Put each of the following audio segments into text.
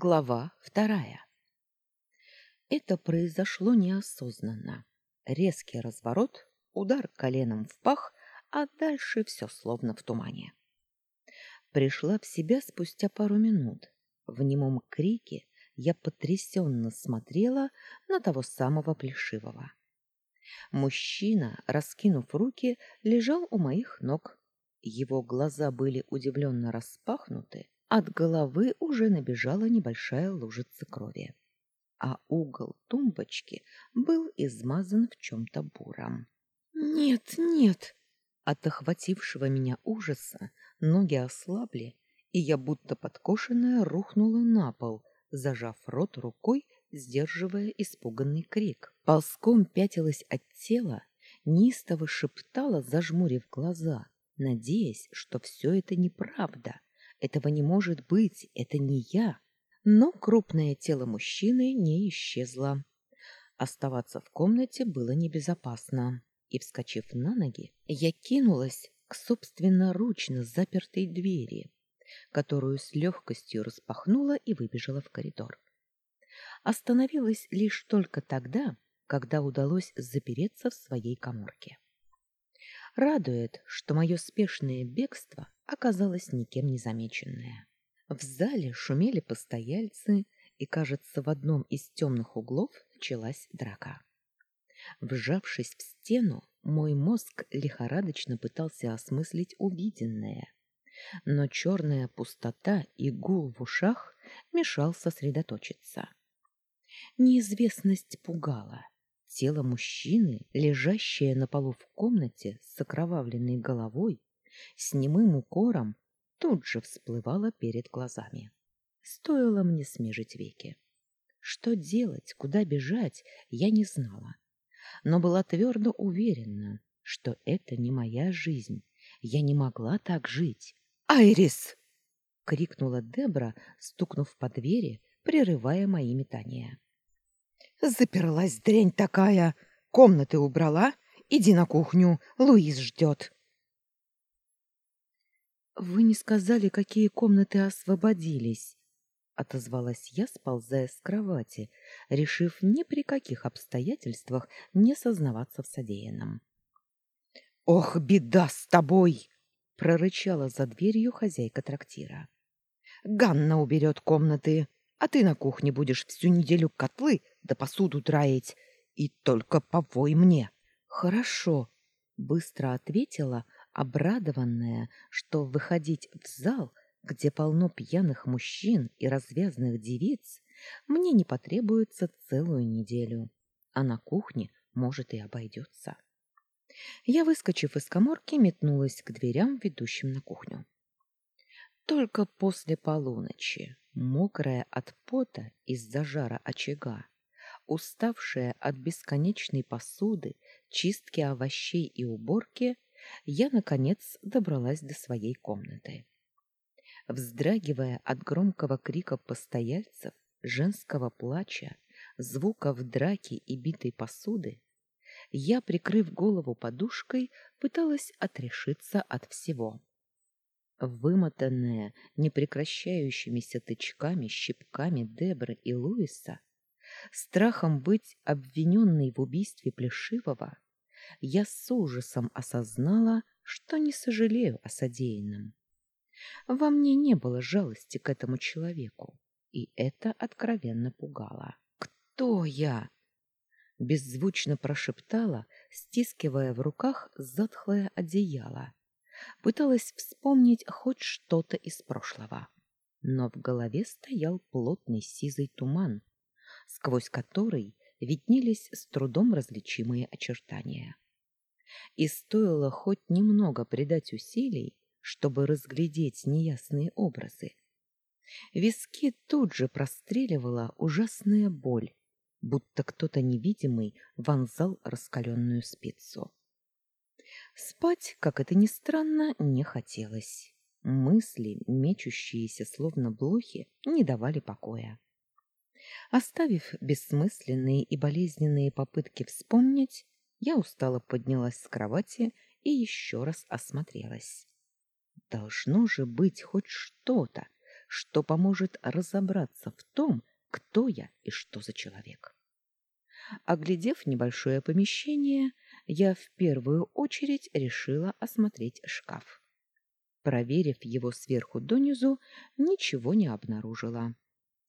Глава вторая. Это произошло неосознанно. Резкий разворот, удар коленом в пах, а дальше все словно в тумане. Пришла в себя спустя пару минут. В немом крике я потрясенно смотрела на того самого плешивого. Мужчина, раскинув руки, лежал у моих ног. Его глаза были удивленно распахнуты, от головы уже набежала небольшая лужица крови, а угол тумбочки был измазан в чем-то буром. «Нет, нет!» От охватившего меня ужаса ноги ослабли, и я будто подкошенная рухнула на пол, зажав рот рукой, сдерживая испуганный крик. Ползком пятилась от тела, неистово шептала, зажмурив глаза, надеясь, что все это неправда, этого не может быть, это не я. Но крупное тело мужчины не исчезло. Оставаться в комнате было небезопасно. И, вскочив на ноги, я кинулась к собственноручно запертой двери, которую с легкостью распахнула и выбежала в коридор. Остановилась лишь только тогда, когда удалось запереться в своей каморке. Радует, что мое спешное бегство оказалось никем не замеченное. В зале шумели постояльцы, и, кажется, в одном из темных углов началась драка. Вжавшись в стену, мой мозг лихорадочно пытался осмыслить увиденное, но черная пустота и гул в ушах мешал сосредоточиться. Неизвестность пугала. Тело мужчины, лежащее на полу в комнате с окровавленной головой, с немым укором тут же всплывала перед глазами. Стоило мне смежить веки. Что делать, куда бежать, я не знала, но была твердо уверена, что это не моя жизнь. Я не могла так жить. «Айрис!» — крикнула Дебра, стукнув по двери, прерывая мои метания. «Заперлась дрянь такая! Комнаты убрала? Иди на кухню, Луис ждет!» Вы не сказали, какие комнаты освободились, отозвалась я, сползая с кровати, решив ни при каких обстоятельствах не сознаваться в содеянном. Ох, беда с тобой, прорычала за дверью хозяйка трактира. Ганна уберет комнаты, а ты на кухне будешь всю неделю котлы да посуду драить, и только повой мне. Хорошо, быстро ответила, обрадованная, что выходить в зал, где полно пьяных мужчин и развязных девиц, мне не потребуется целую неделю, а на кухне, может, и обойдется. Я, выскочив из каморки, метнулась к дверям, ведущим на кухню. Только после полуночи, мокрая от пота из-за жара очага, уставшая от бесконечной посуды, чистки овощей и уборки, я, наконец, добралась до своей комнаты. Вздрагивая от громкого крика постояльцев, женского плача, звуков драки и битой посуды, я, прикрыв голову подушкой, пыталась отрешиться от всего. Вымотанная непрекращающимися тычками, щипками Дебры и Луиса, страхом быть обвиненной в убийстве Плешивого, я с ужасом осознала, что не сожалею о содеянном. Во мне не было жалости к этому человеку, и это откровенно пугало. «Кто я?» Беззвучно прошептала, стискивая в руках затхлое одеяло. Пыталась вспомнить хоть что-то из прошлого. Но в голове стоял плотный сизый туман, сквозь который виднелись с трудом различимые очертания. И стоило хоть немного придать усилий, чтобы разглядеть неясные образы. Виски тут же простреливала ужасная боль, будто кто-то невидимый вонзал раскаленную спицу. Спать, как это ни странно, не хотелось. Мысли, мечущиеся словно блохи, не давали покоя. Оставив бессмысленные и болезненные попытки вспомнить, я устало поднялась с кровати и еще раз осмотрелась. Должно же быть хоть что-то, что поможет разобраться в том, кто я и что за человек. Оглядев небольшое помещение, я в первую очередь решила осмотреть шкаф. Проверив его сверху донизу, ничего не обнаружила.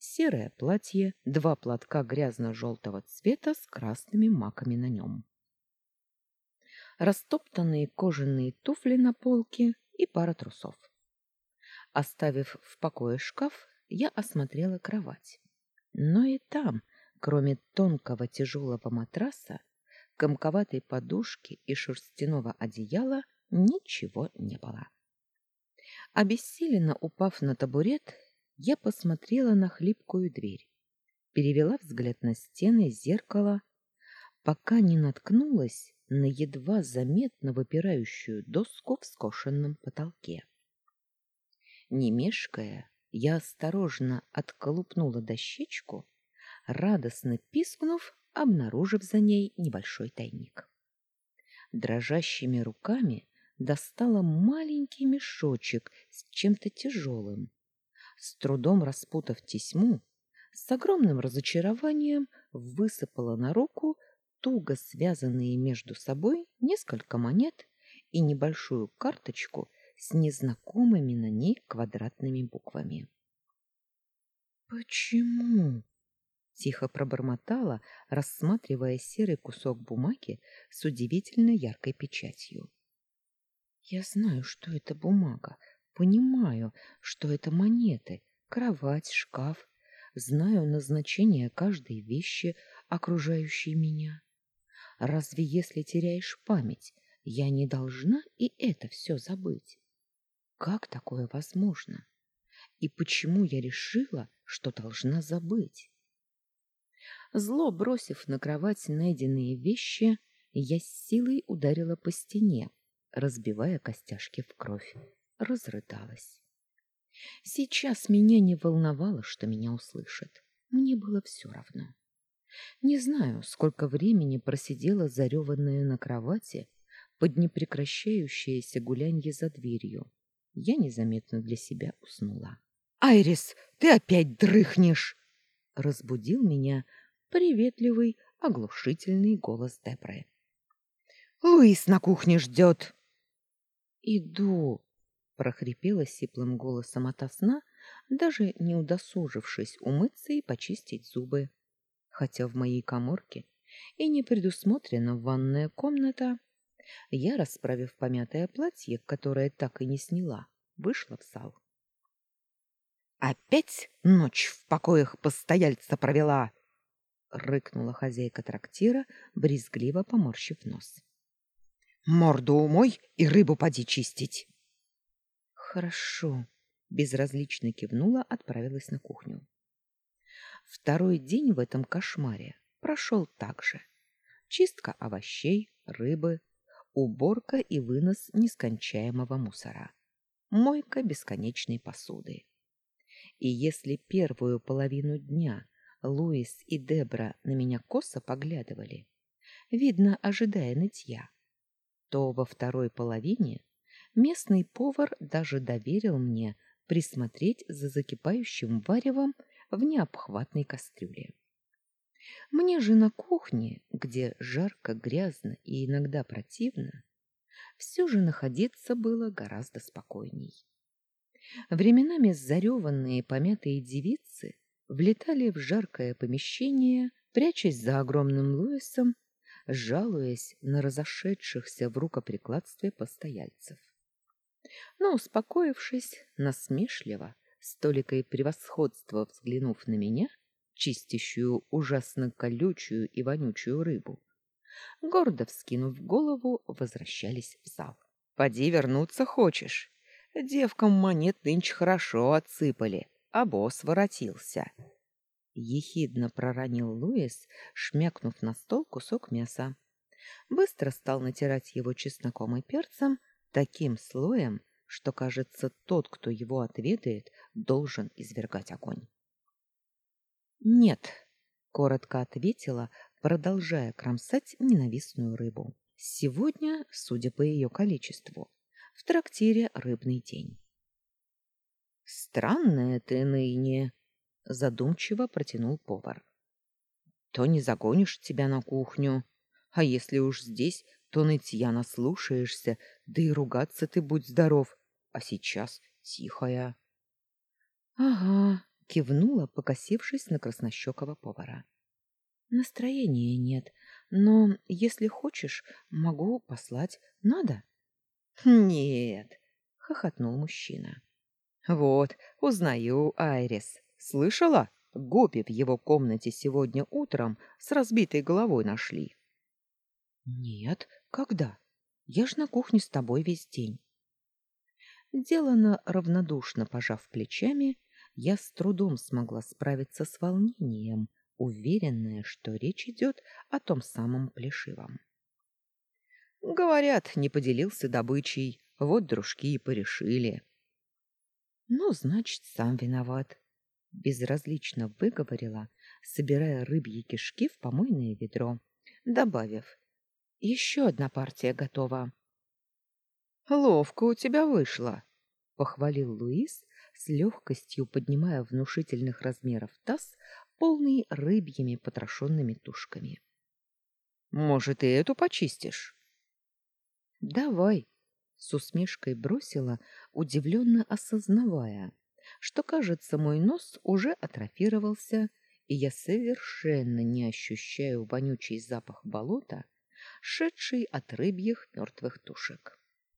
Серое платье, два платка грязно-желтого цвета с красными маками на нем. Растоптанные кожаные туфли на полке и пара трусов. Оставив в покое шкаф, я осмотрела кровать. Но и там, кроме тонкого тяжелого матраса, комковатой подушки и шерстяного одеяла, ничего не было. Обессиленно упав на табурет, я посмотрела на хлипкую дверь, перевела взгляд на стены, зеркало, пока не наткнулась на едва заметно выпирающую доску в скошенном потолке. Не мешкая, я осторожно отколупнула дощечку, радостно пискнув, обнаружив за ней небольшой тайник. Дрожащими руками достала маленький мешочек с чем-то тяжелым. С трудом распутав тесьму, с огромным разочарованием высыпала на руку туго связанные между собой несколько монет и небольшую карточку с незнакомыми на ней квадратными буквами. «Почему?» — тихо пробормотала, рассматривая серый кусок бумаги с удивительно яркой печатью. Я знаю, что это бумага, понимаю, что это монеты, кровать, шкаф, знаю назначение каждой вещи, окружающей меня. Разве если теряешь память, я не должна и это все забыть? Как такое возможно? И почему я решила, что должна забыть? Зло бросив на кровать найденные вещи, я с силой ударила по стене, разбивая костяшки в кровь, разрыдалась. Сейчас меня не волновало, что меня услышат. Мне было все равно. Не знаю, сколько времени просидела зареванная на кровати под непрекращающееся гулянье за дверью. Я незаметно для себя уснула. «Айрис, ты опять дрыхнешь!» Разбудил меня приветливый, оглушительный голос Дебры. «Луис на кухне ждет!» Иду, прохрипела сиплым голосом ото сна, даже не удосужившись умыться и почистить зубы. Хотя в моей каморке и не предусмотрена ванная комната, я, расправив помятое платье, которое так и не сняла, вышла в зал. Опять ночь в покоях постояльца провела, рыкнула хозяйка трактира, брезгливо поморщив нос. Морду умой и рыбу поди чистить. Хорошо, безразлично кивнула, отправилась на кухню. Второй день в этом кошмаре прошел так же. Чистка овощей, рыбы, уборка и вынос нескончаемого мусора, мойка бесконечной посуды. И если первую половину дня Луис и Дебра на меня косо поглядывали, видно, ожидая нытья, то во второй половине местный повар даже доверил мне присмотреть за закипающим варевом в необхватной кастрюле. Мне же на кухне, где жарко, грязно и иногда противно, все же находиться было гораздо спокойней. Временами зареванные помятые девицы влетали в жаркое помещение, прячась за огромным Луисом жалуясь на разошедшихся в рукоприкладстве постояльцев. Но, успокоившись, насмешливо, с толикой превосходства взглянув на меня, чистящую ужасно колючую и вонючую рыбу, гордо вскинув голову, возвращались в зал. «Поди вернуться хочешь? Девкам монет нынче хорошо отсыпали, а босс воротился» ехидно проронил Луис, шмякнув на стол кусок мяса. Быстро стал натирать его чесноком и перцем таким слоем, что, кажется, тот, кто его отведает, должен извергать огонь. «Нет», — коротко ответила, продолжая кромсать ненавистную рыбу. «Сегодня, судя по ее количеству, в трактире рыбный день». Странная ты ныне, задумчиво протянул повар. То не загонишь тебя на кухню, а если уж здесь, то нытья наслушаешься, да и ругаться ты будь здоров, а сейчас тихая. Ага, кивнула, покосившись на краснощекого повара. Настроения нет, но если хочешь, могу послать. Надо? Нет, хохотнул мужчина. Вот, узнаю Айрис. Слышала? Гопи в его комнате сегодня утром с разбитой головой нашли. Нет, когда? Я ж на кухне с тобой весь день. Делано равнодушно пожав плечами, я с трудом смогла справиться с волнением, уверенная, что речь идет о том самом плешивом. Говорят, не поделился добычей, вот дружки и порешили. Ну, значит, сам виноват, безразлично выговорила, собирая рыбьи кишки в помойное ведро, добавив: еще одна партия готова. Ловко у тебя вышло, похвалил Луис, с легкостью поднимая внушительных размеров таз, полный рыбьими потрошенными тушками. Может, и эту почистишь? Давай, с усмешкой бросила, удивленно осознавая, что, кажется, мой нос уже атрофировался, и я совершенно не ощущаю вонючий запах болота, шедший от рыбьих мертвых тушек.